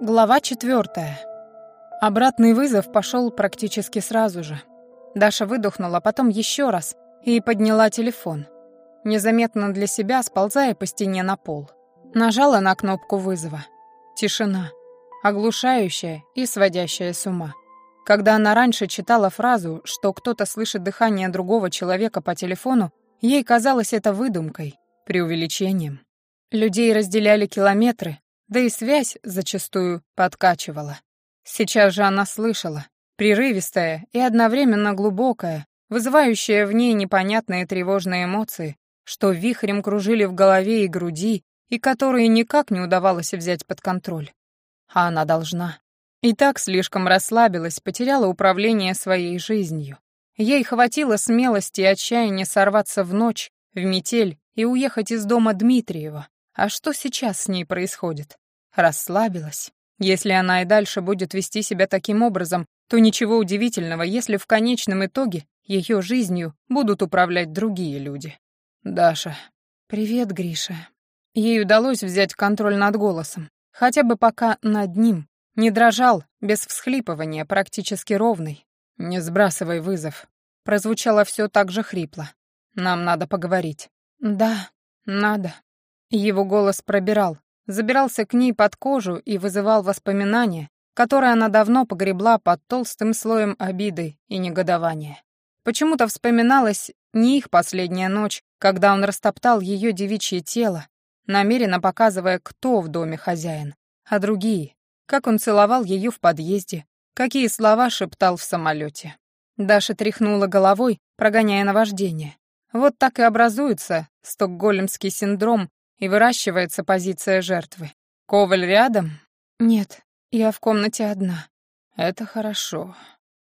Глава четвертая. Обратный вызов пошел практически сразу же. Даша выдохнула, потом еще раз и подняла телефон. Незаметно для себя, сползая по стене на пол. Нажала на кнопку вызова. Тишина. Оглушающая и сводящая с ума. Когда она раньше читала фразу, что кто-то слышит дыхание другого человека по телефону, ей казалось это выдумкой, преувеличением. Людей разделяли километры, да и связь зачастую подкачивала. Сейчас же она слышала, прерывистая и одновременно глубокая, вызывающая в ней непонятные тревожные эмоции, что вихрем кружили в голове и груди, и которые никак не удавалось взять под контроль. А она должна. И так слишком расслабилась, потеряла управление своей жизнью. Ей хватило смелости и отчаяния сорваться в ночь, в метель и уехать из дома Дмитриева. А что сейчас с ней происходит? Расслабилась. Если она и дальше будет вести себя таким образом, то ничего удивительного, если в конечном итоге ее жизнью будут управлять другие люди. Даша. Привет, Гриша. Ей удалось взять контроль над голосом, хотя бы пока над ним. Не дрожал, без всхлипывания, практически ровный. Не сбрасывай вызов. Прозвучало все так же хрипло. Нам надо поговорить. Да, надо. Его голос пробирал, забирался к ней под кожу и вызывал воспоминания, которые она давно погребла под толстым слоем обиды и негодования. Почему-то вспоминалась не их последняя ночь, когда он растоптал ее девичье тело, намеренно показывая, кто в доме хозяин, а другие, как он целовал ее в подъезде, какие слова шептал в самолете. Даша тряхнула головой, прогоняя наваждение. Вот так и образуется стокгольмский синдром и выращивается позиция жертвы. Коваль рядом? Нет, я в комнате одна. Это хорошо.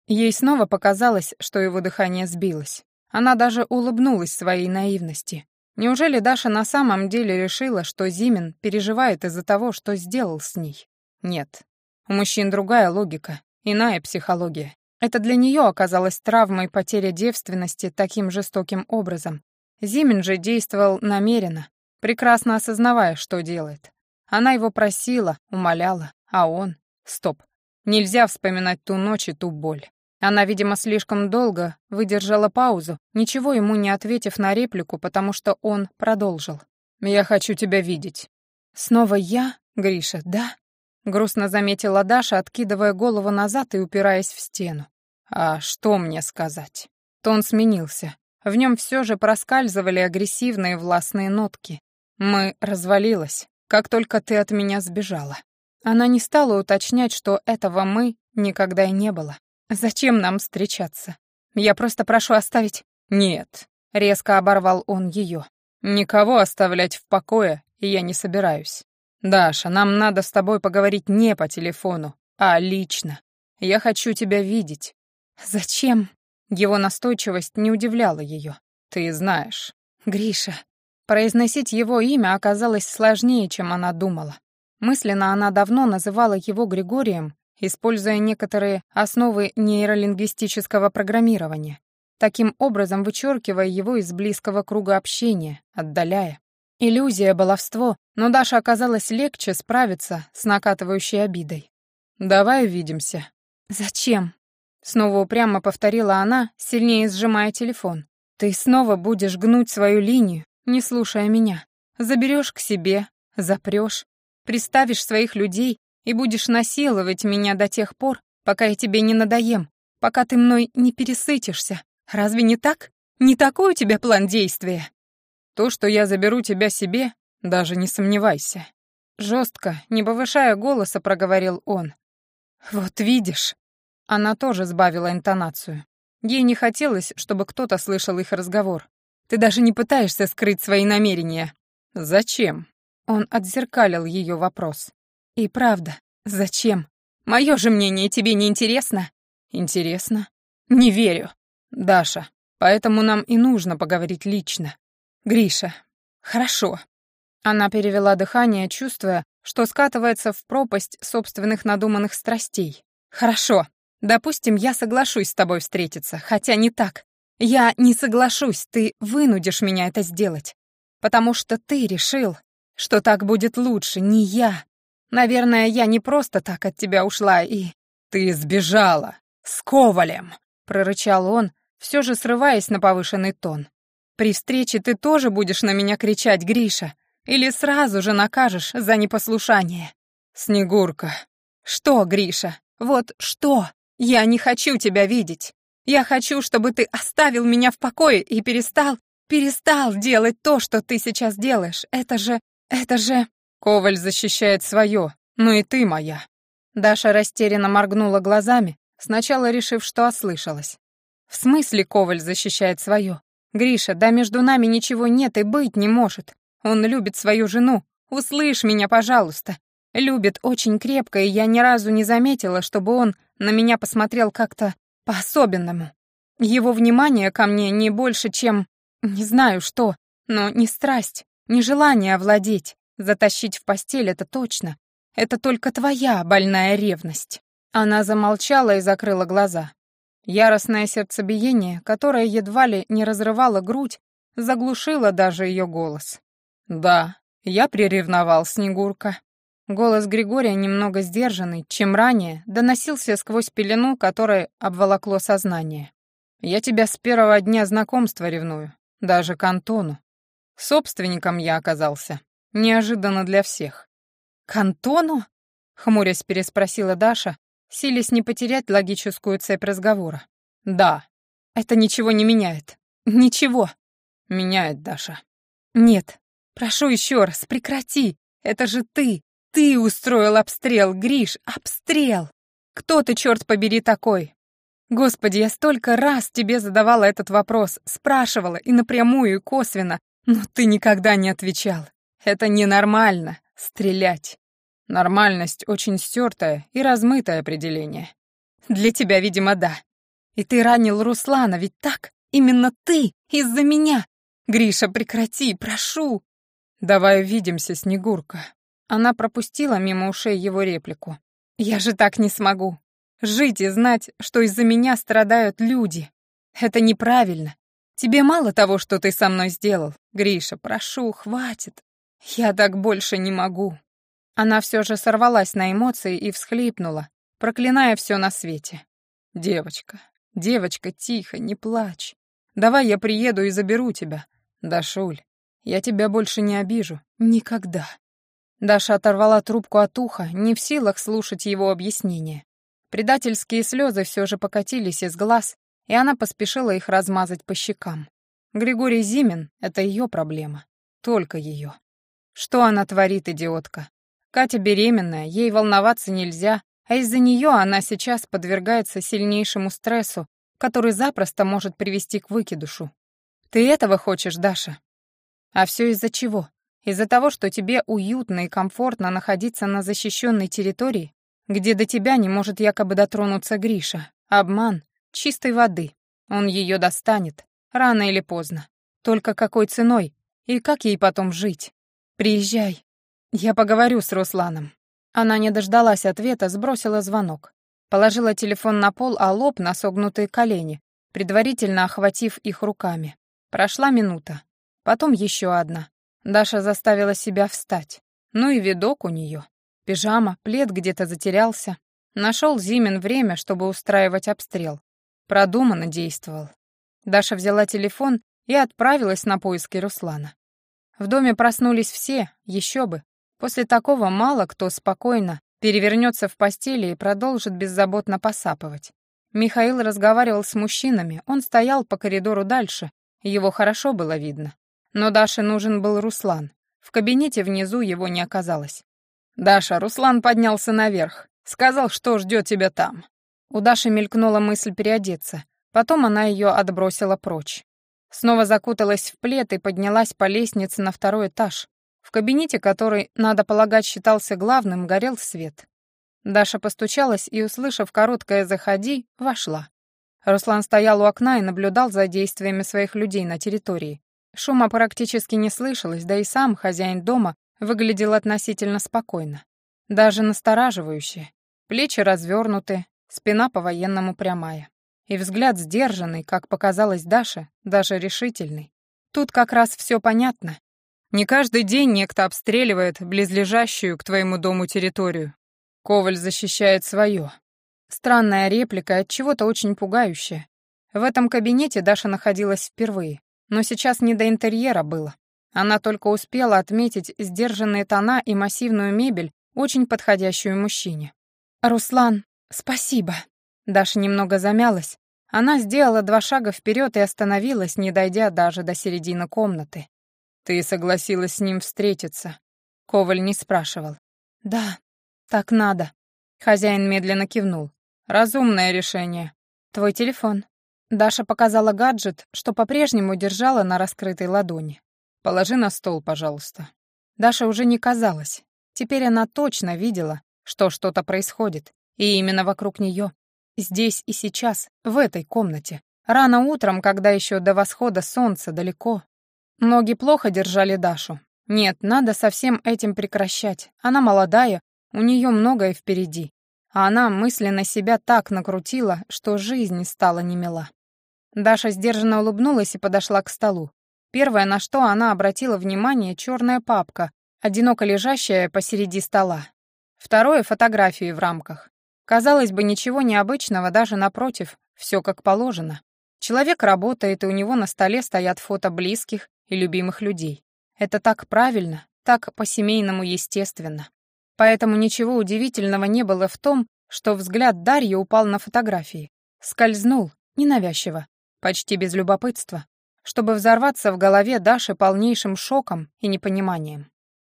Ей снова показалось, что его дыхание сбилось. Она даже улыбнулась своей наивности. Неужели Даша на самом деле решила, что Зимин переживает из-за того, что сделал с ней? Нет. У мужчин другая логика, иная психология. Это для нее оказалось травмой потеря девственности таким жестоким образом. Зимин же действовал намеренно, прекрасно осознавая, что делает. Она его просила, умоляла, а он... Стоп. Нельзя вспоминать ту ночь и ту боль. Она, видимо, слишком долго выдержала паузу, ничего ему не ответив на реплику, потому что он продолжил. «Я хочу тебя видеть». «Снова я, Гриша, да?» Грустно заметила Даша, откидывая голову назад и упираясь в стену. «А что мне сказать?» Тон сменился. В нем все же проскальзывали агрессивные властные нотки. Мы развалилась, как только ты от меня сбежала. Она не стала уточнять, что этого «мы» никогда и не было. Зачем нам встречаться? Я просто прошу оставить... Нет, резко оборвал он ее. Никого оставлять в покое я не собираюсь. Даша, нам надо с тобой поговорить не по телефону, а лично. Я хочу тебя видеть. Зачем? Его настойчивость не удивляла ее. Ты знаешь. Гриша, Произносить его имя оказалось сложнее, чем она думала. Мысленно она давно называла его Григорием, используя некоторые основы нейролингвистического программирования, таким образом вычеркивая его из близкого круга общения, отдаляя. Иллюзия, баловство, но Даша оказалось легче справиться с накатывающей обидой. «Давай увидимся». «Зачем?» Снова упрямо повторила она, сильнее сжимая телефон. «Ты снова будешь гнуть свою линию, не слушая меня. Заберешь к себе, запрешь, приставишь своих людей и будешь насиловать меня до тех пор, пока я тебе не надоем, пока ты мной не пересытишься. Разве не так? Не такой у тебя план действия? То, что я заберу тебя себе, даже не сомневайся. Жестко, не повышая голоса, проговорил он. Вот видишь. Она тоже сбавила интонацию. Ей не хотелось, чтобы кто-то слышал их разговор. Ты даже не пытаешься скрыть свои намерения. Зачем? Он отзеркалил ее вопрос. И правда, зачем? Мое же мнение тебе не интересно? Интересно? Не верю. Даша, поэтому нам и нужно поговорить лично. Гриша. Хорошо. Она перевела дыхание, чувствуя, что скатывается в пропасть собственных надуманных страстей. Хорошо. Допустим, я соглашусь с тобой встретиться, хотя не так. Я не соглашусь, ты вынудишь меня это сделать. Потому что ты решил, что так будет лучше, не я. Наверное, я не просто так от тебя ушла и...» «Ты сбежала! С Ковалем!» — прорычал он, все же срываясь на повышенный тон. «При встрече ты тоже будешь на меня кричать, Гриша, или сразу же накажешь за непослушание?» «Снегурка!» «Что, Гриша? Вот что? Я не хочу тебя видеть. Я хочу, чтобы ты оставил меня в покое и перестал, перестал делать то, что ты сейчас делаешь. Это же, это же...» Коваль защищает свое, ну и ты моя. Даша растерянно моргнула глазами, сначала решив, что ослышалась. «В смысле Коваль защищает свое? Гриша, да между нами ничего нет и быть не может. Он любит свою жену. Услышь меня, пожалуйста. Любит очень крепко, и я ни разу не заметила, чтобы он на меня посмотрел как-то по-особенному. Его внимание ко мне не больше, чем... Не знаю что, но не страсть, не желание овладеть. Затащить в постель — это точно. Это только твоя больная ревность». Она замолчала и закрыла глаза. Яростное сердцебиение, которое едва ли не разрывало грудь, заглушило даже ее голос. «Да, я приревновал Снегурка». Голос Григория, немного сдержанный, чем ранее, доносился сквозь пелену, которая обволокло сознание. «Я тебя с первого дня знакомства ревную, даже к Антону. Собственником я оказался. Неожиданно для всех. «К Антону?» — хмурясь переспросила Даша, силясь не потерять логическую цепь разговора. «Да». «Это ничего не меняет. Ничего». «Меняет, Даша». «Нет. Прошу еще раз, прекрати. Это же ты. Ты устроил обстрел, Гриш, обстрел. Кто ты, черт побери, такой? Господи, я столько раз тебе задавала этот вопрос, спрашивала и напрямую, и косвенно, но ты никогда не отвечал. Это ненормально — стрелять. Нормальность — очень стертое и размытое определение. Для тебя, видимо, да. И ты ранил Руслана, ведь так? Именно ты, из-за меня. Гриша, прекрати, прошу. Давай увидимся, Снегурка. Она пропустила мимо ушей его реплику. Я же так не смогу. Жить и знать, что из-за меня страдают люди. Это неправильно. Тебе мало того, что ты со мной сделал. Гриша, прошу, хватит. «Я так больше не могу». Она все же сорвалась на эмоции и всхлипнула, проклиная все на свете. «Девочка, девочка, тихо, не плачь. Давай я приеду и заберу тебя. Дашуль, я тебя больше не обижу. Никогда». Даша оторвала трубку от уха, не в силах слушать его объяснения. Предательские слезы все же покатились из глаз, и она поспешила их размазать по щекам. Григорий Зимин — это ее проблема. Только ее. Что она творит, идиотка? Катя беременная, ей волноваться нельзя, а из-за нее она сейчас подвергается сильнейшему стрессу, который запросто может привести к выкидушу. Ты этого хочешь, Даша? А все из-за чего? Из-за того, что тебе уютно и комфортно находиться на защищенной территории, где до тебя не может якобы дотронуться Гриша. Обман. Чистой воды. Он ее достанет. Рано или поздно. Только какой ценой? И как ей потом жить? «Приезжай. Я поговорю с Русланом». Она не дождалась ответа, сбросила звонок. Положила телефон на пол, а лоб на согнутые колени, предварительно охватив их руками. Прошла минута. Потом еще одна. Даша заставила себя встать. Ну и видок у нее. Пижама, плед где-то затерялся. Нашел Зимин время, чтобы устраивать обстрел. Продуманно действовал. Даша взяла телефон и отправилась на поиски Руслана. В доме проснулись все, еще бы. После такого мало кто спокойно перевернется в постели и продолжит беззаботно посапывать. Михаил разговаривал с мужчинами, он стоял по коридору дальше, его хорошо было видно. Но Даше нужен был Руслан. В кабинете внизу его не оказалось. «Даша, Руслан поднялся наверх. Сказал, что ждет тебя там». У Даши мелькнула мысль переодеться. Потом она ее отбросила прочь. Снова закуталась в плед и поднялась по лестнице на второй этаж. В кабинете, который, надо полагать, считался главным, горел свет. Даша постучалась и, услышав короткое «заходи», вошла. Руслан стоял у окна и наблюдал за действиями своих людей на территории. Шума практически не слышалось, да и сам хозяин дома выглядел относительно спокойно. Даже настораживающе. Плечи развернуты, спина по-военному прямая. И взгляд сдержанный, как показалось Даше, даже решительный. Тут как раз все понятно. Не каждый день некто обстреливает близлежащую к твоему дому территорию. Коваль защищает свое. Странная реплика от чего-то очень пугающая. В этом кабинете Даша находилась впервые, но сейчас не до интерьера было. Она только успела отметить сдержанные тона и массивную мебель, очень подходящую мужчине. «Руслан, спасибо!» Даша немного замялась. Она сделала два шага вперед и остановилась, не дойдя даже до середины комнаты. «Ты согласилась с ним встретиться?» Коваль не спрашивал. «Да, так надо». Хозяин медленно кивнул. «Разумное решение. Твой телефон». Даша показала гаджет, что по-прежнему держала на раскрытой ладони. «Положи на стол, пожалуйста». Даша уже не казалась. Теперь она точно видела, что что-то происходит, и именно вокруг нее. Здесь и сейчас, в этой комнате. Рано утром, когда еще до восхода солнца далеко, Ноги плохо держали Дашу. Нет, надо со всем этим прекращать. Она молодая, у нее многое впереди. А она мысленно себя так накрутила, что жизнь стала немила. Даша сдержанно улыбнулась и подошла к столу. Первое, на что она обратила внимание, черная папка, одиноко лежащая посреди стола. Второе — фотографии в рамках. Казалось бы, ничего необычного, даже напротив, все как положено. Человек работает, и у него на столе стоят фото близких, и любимых людей. Это так правильно, так по-семейному естественно. Поэтому ничего удивительного не было в том, что взгляд Дарьи упал на фотографии. Скользнул, ненавязчиво, почти без любопытства, чтобы взорваться в голове Даши полнейшим шоком и непониманием.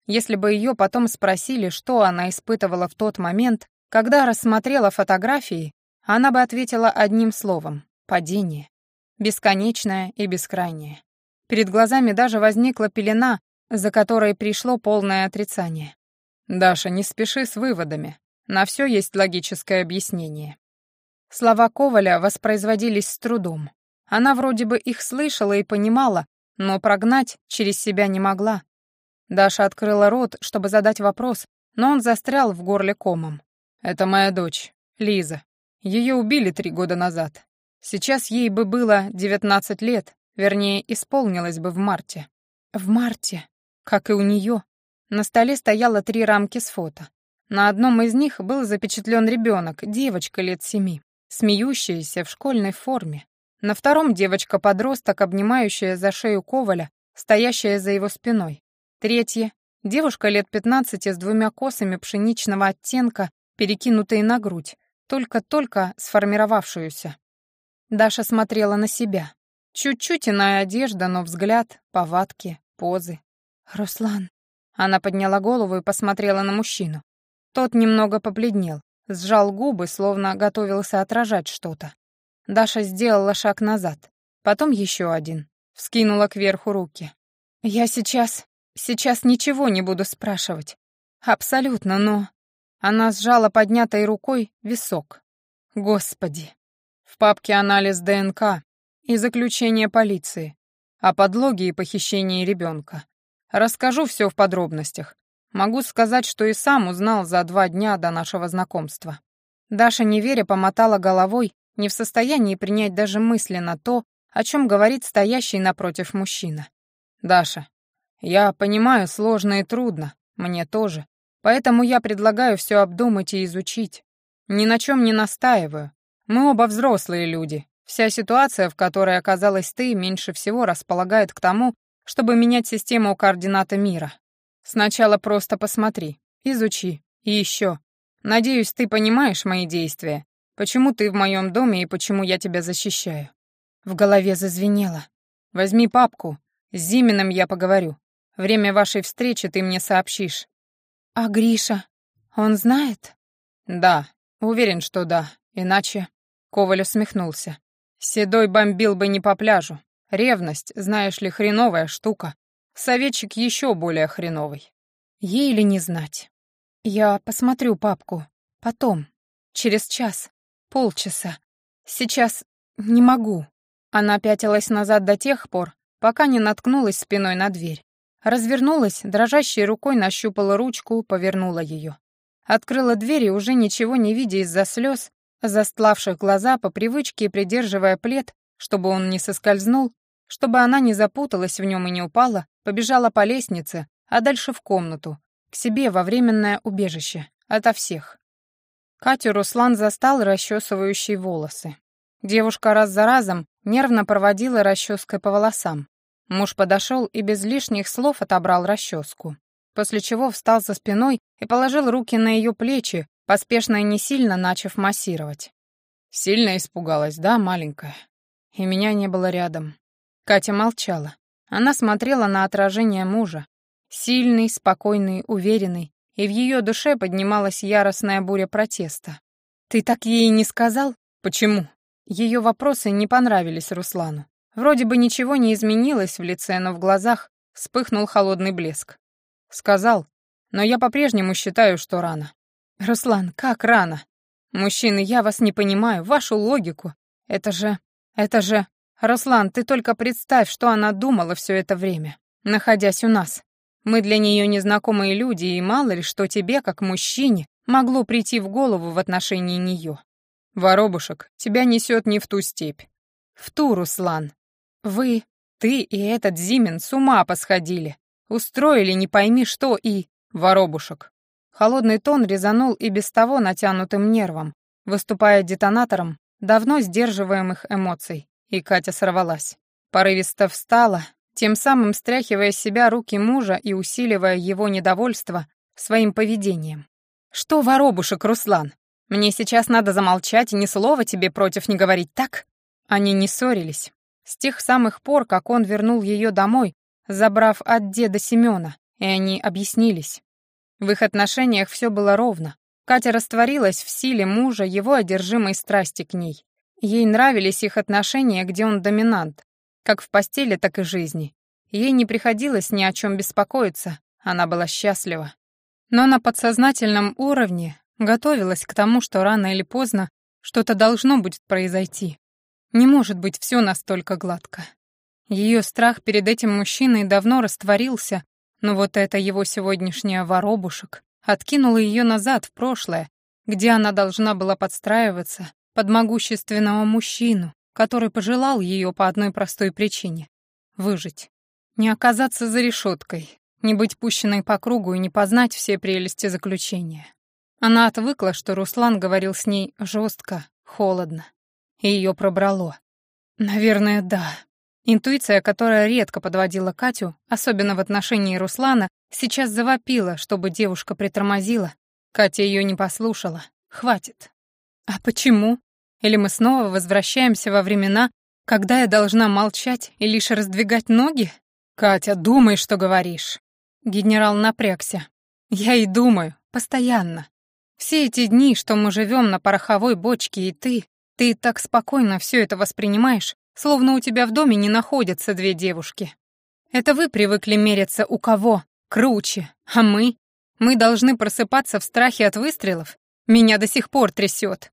Если бы ее потом спросили, что она испытывала в тот момент, когда рассмотрела фотографии, она бы ответила одним словом — падение. Бесконечное и бескрайнее. Перед глазами даже возникла пелена, за которой пришло полное отрицание. «Даша, не спеши с выводами. На все есть логическое объяснение». Слова Коваля воспроизводились с трудом. Она вроде бы их слышала и понимала, но прогнать через себя не могла. Даша открыла рот, чтобы задать вопрос, но он застрял в горле комом. «Это моя дочь, Лиза. Ее убили три года назад. Сейчас ей бы было девятнадцать лет, Вернее, исполнилось бы в марте. В марте, как и у нее, на столе стояло три рамки с фото. На одном из них был запечатлен ребенок, девочка лет семи, смеющаяся в школьной форме. На втором девочка-подросток, обнимающая за шею Коваля, стоящая за его спиной. Третье — девушка лет пятнадцати с двумя косами пшеничного оттенка, перекинутые на грудь, только-только сформировавшуюся. Даша смотрела на себя. Чуть-чуть иная одежда, но взгляд, повадки, позы. «Руслан». Она подняла голову и посмотрела на мужчину. Тот немного побледнел, сжал губы, словно готовился отражать что-то. Даша сделала шаг назад, потом еще один, вскинула кверху руки. «Я сейчас... сейчас ничего не буду спрашивать. Абсолютно, но...» Она сжала поднятой рукой висок. «Господи!» В папке анализ ДНК, и заключение полиции о подлоге и похищении ребенка. Расскажу все в подробностях. Могу сказать, что и сам узнал за два дня до нашего знакомства. Даша, не веря, помотала головой, не в состоянии принять даже мысленно то, о чем говорит стоящий напротив мужчина. «Даша, я понимаю, сложно и трудно, мне тоже, поэтому я предлагаю все обдумать и изучить. Ни на чем не настаиваю. Мы оба взрослые люди, Вся ситуация, в которой оказалась ты, меньше всего располагает к тому, чтобы менять систему координаты мира. Сначала просто посмотри, изучи, и еще. Надеюсь, ты понимаешь мои действия, почему ты в моем доме и почему я тебя защищаю. В голове зазвенело. Возьми папку, с Зиминым я поговорю. Время вашей встречи ты мне сообщишь. А Гриша, он знает? Да, уверен, что да, иначе... Коваль усмехнулся. Седой бомбил бы не по пляжу. Ревность, знаешь ли, хреновая штука. Советчик еще более хреновый. Ей ли не знать? Я посмотрю папку. Потом. Через час. Полчаса. Сейчас не могу. Она пятилась назад до тех пор, пока не наткнулась спиной на дверь. Развернулась, дрожащей рукой нащупала ручку, повернула ее. Открыла дверь и, уже ничего не видя из-за слез, застлавших глаза по привычке придерживая плед, чтобы он не соскользнул, чтобы она не запуталась в нем и не упала, побежала по лестнице, а дальше в комнату, к себе во временное убежище, ото всех. Катю Руслан застал расчесывающие волосы. Девушка раз за разом нервно проводила расческой по волосам. Муж подошел и без лишних слов отобрал расческу, после чего встал за спиной и положил руки на ее плечи, поспешно и не сильно начав массировать. Сильно испугалась, да, маленькая? И меня не было рядом. Катя молчала. Она смотрела на отражение мужа. Сильный, спокойный, уверенный, и в ее душе поднималась яростная буря протеста. «Ты так ей не сказал? Почему?» Ее вопросы не понравились Руслану. Вроде бы ничего не изменилось в лице, но в глазах вспыхнул холодный блеск. Сказал, но я по-прежнему считаю, что рано. «Руслан, как рано? Мужчины, я вас не понимаю, вашу логику. Это же... это же... Руслан, ты только представь, что она думала все это время, находясь у нас. Мы для нее незнакомые люди, и мало ли, что тебе, как мужчине, могло прийти в голову в отношении нее. Воробушек, тебя несет не в ту степь. В ту, Руслан. Вы, ты и этот Зимин с ума посходили. Устроили не пойми что и... Воробушек. Холодный тон резанул и без того натянутым нервом, выступая детонатором давно сдерживаемых эмоций, и Катя сорвалась. Порывисто встала, тем самым стряхивая с себя руки мужа и усиливая его недовольство своим поведением. «Что, воробушек, Руслан? Мне сейчас надо замолчать и ни слова тебе против не говорить, так?» Они не ссорились. С тех самых пор, как он вернул ее домой, забрав от деда Семена, и они объяснились. В их отношениях все было ровно. Катя растворилась в силе мужа, его одержимой страсти к ней. Ей нравились их отношения, где он доминант, как в постели, так и жизни. Ей не приходилось ни о чем беспокоиться, она была счастлива. Но на подсознательном уровне готовилась к тому, что рано или поздно что-то должно будет произойти. Не может быть все настолько гладко. Ее страх перед этим мужчиной давно растворился, но вот это его сегодняшняя воробушек откинула ее назад в прошлое, где она должна была подстраиваться под могущественного мужчину, который пожелал ее по одной простой причине — выжить. Не оказаться за решеткой, не быть пущенной по кругу и не познать все прелести заключения. Она отвыкла, что Руслан говорил с ней жестко, холодно. И ее пробрало. Наверное, да. Интуиция, которая редко подводила Катю, особенно в отношении Руслана, сейчас завопила, чтобы девушка притормозила. Катя ее не послушала. Хватит. А почему? Или мы снова возвращаемся во времена, когда я должна молчать и лишь раздвигать ноги? Катя, думай, что говоришь. Генерал напрягся. Я и думаю, постоянно. Все эти дни, что мы живем на пороховой бочке, и ты, ты так спокойно все это воспринимаешь, словно у тебя в доме не находятся две девушки. Это вы привыкли мериться у кого? Круче. А мы? Мы должны просыпаться в страхе от выстрелов? Меня до сих пор трясет.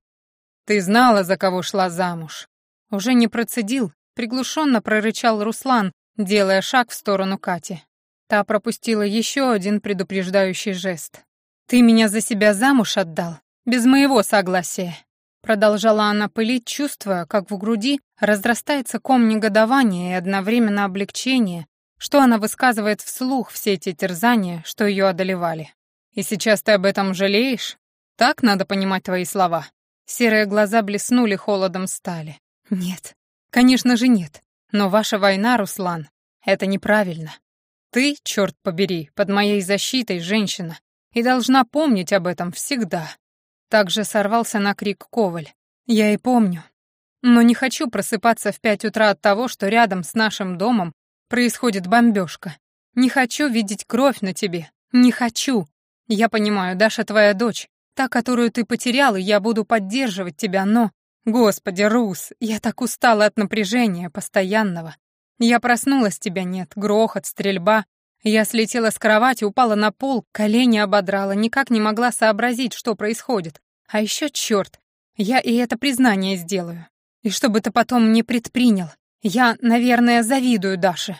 Ты знала, за кого шла замуж. Уже не процедил, приглушенно прорычал Руслан, делая шаг в сторону Кати. Та пропустила еще один предупреждающий жест. «Ты меня за себя замуж отдал, без моего согласия». Продолжала она пылить, чувствуя, как в груди разрастается ком негодования и одновременно облегчения, что она высказывает вслух все эти терзания, что ее одолевали. «И сейчас ты об этом жалеешь? Так надо понимать твои слова?» Серые глаза блеснули холодом стали. «Нет, конечно же нет. Но ваша война, Руслан, это неправильно. Ты, черт побери, под моей защитой женщина, и должна помнить об этом всегда». Также сорвался на крик Коваль. «Я и помню. Но не хочу просыпаться в пять утра от того, что рядом с нашим домом происходит бомбежка. Не хочу видеть кровь на тебе. Не хочу. Я понимаю, Даша твоя дочь, Та, которую ты потерял, и я буду поддерживать тебя, но... Господи, Рус, я так устала от напряжения постоянного. Я проснулась, тебя нет, грохот, стрельба. Я слетела с кровати, упала на пол, колени ободрала, никак не могла сообразить, что происходит. А еще черт, я и это признание сделаю. И чтобы ты потом не предпринял. Я, наверное, завидую Даше.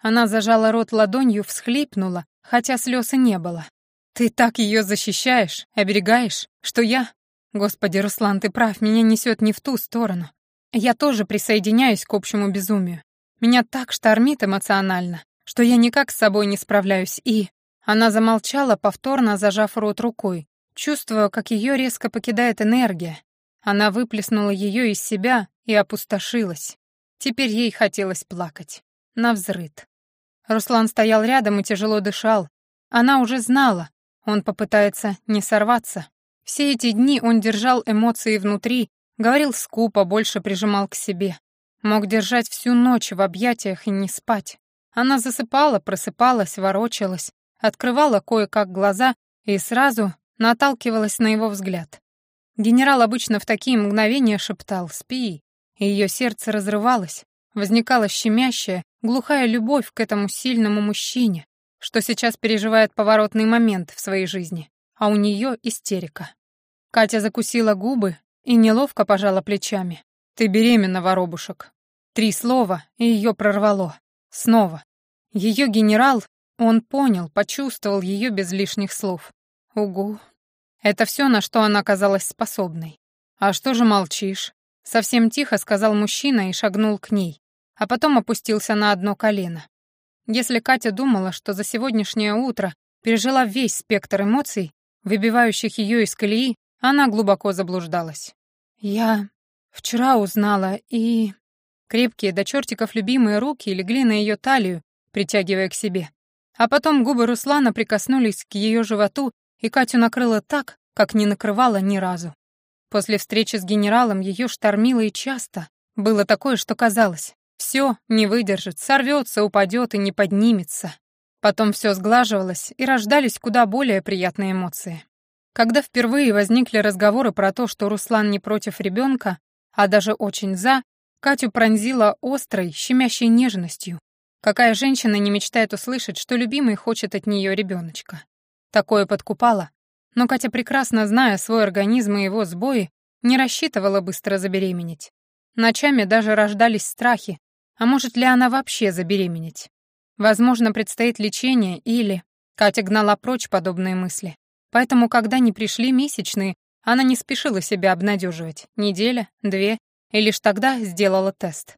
Она зажала рот ладонью, всхлипнула, хотя слез и не было. Ты так ее защищаешь, оберегаешь, что я... Господи, Руслан, ты прав, меня несет не в ту сторону. Я тоже присоединяюсь к общему безумию. Меня так штормит эмоционально, что я никак с собой не справляюсь и...» Она замолчала, повторно зажав рот рукой, чувствуя, как ее резко покидает энергия. Она выплеснула ее из себя и опустошилась. Теперь ей хотелось плакать. Навзрыд. Руслан стоял рядом и тяжело дышал. Она уже знала, он попытается не сорваться. Все эти дни он держал эмоции внутри, говорил скупо, больше прижимал к себе. Мог держать всю ночь в объятиях и не спать. Она засыпала, просыпалась, ворочалась, открывала кое-как глаза и сразу наталкивалась на его взгляд. Генерал обычно в такие мгновения шептал «Спи», и ее сердце разрывалось, возникала щемящая, глухая любовь к этому сильному мужчине, что сейчас переживает поворотный момент в своей жизни, а у нее истерика. Катя закусила губы и неловко пожала плечами. «Ты беременна, воробушек». Три слова, и ее прорвало. Снова. Ее генерал, он понял, почувствовал ее без лишних слов. Угу. Это все, на что она казалась способной. «А что же молчишь?» Совсем тихо сказал мужчина и шагнул к ней, а потом опустился на одно колено. Если Катя думала, что за сегодняшнее утро пережила весь спектр эмоций, выбивающих ее из колеи, она глубоко заблуждалась. «Я вчера узнала, и...» Крепкие до чертиков любимые руки легли на ее талию, притягивая к себе. А потом губы Руслана прикоснулись к ее животу, и Катю накрыло так, как не накрывала ни разу. После встречи с генералом ее штормило и часто. Было такое, что казалось, все не выдержит, сорвется, упадет и не поднимется. Потом все сглаживалось, и рождались куда более приятные эмоции. Когда впервые возникли разговоры про то, что Руслан не против ребенка, а даже очень за, Катю пронзила острой, щемящей нежностью. Какая женщина не мечтает услышать, что любимый хочет от нее ребеночка? Такое подкупало. Но Катя, прекрасно зная свой организм и его сбои, не рассчитывала быстро забеременеть. Ночами даже рождались страхи, а может ли она вообще забеременеть? Возможно, предстоит лечение или... Катя гнала прочь подобные мысли. Поэтому, когда не пришли месячные, она не спешила себя обнадеживать. Неделя, две, и лишь тогда сделала тест.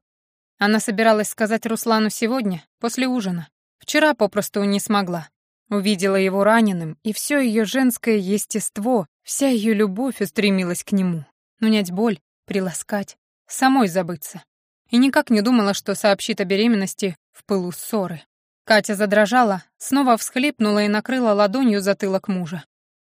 Она собиралась сказать Руслану сегодня, после ужина. Вчера попросту не смогла. Увидела его раненым, и все ее женское естество, вся ее любовь устремилась к нему. Унять боль, приласкать, самой забыться. И никак не думала, что сообщит о беременности в пылу ссоры. Катя задрожала, снова всхлипнула и накрыла ладонью затылок мужа.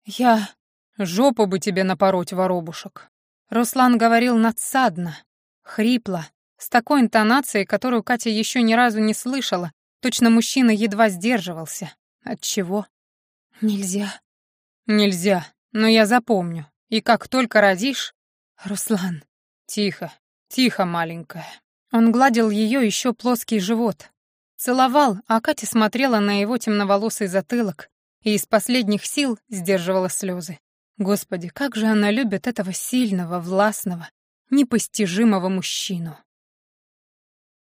«Я... жопу бы тебе напороть, воробушек!» Руслан говорил надсадно, хрипло, с такой интонацией, которую Катя еще ни разу не слышала. Точно мужчина едва сдерживался. От чего? Нельзя. Нельзя, но я запомню. И как только родишь... Руслан. Тихо, тихо, маленькая. Он гладил ее еще плоский живот. Целовал, а Катя смотрела на его темноволосый затылок, и из последних сил сдерживала слезы. Господи, как же она любит этого сильного, властного, непостижимого мужчину.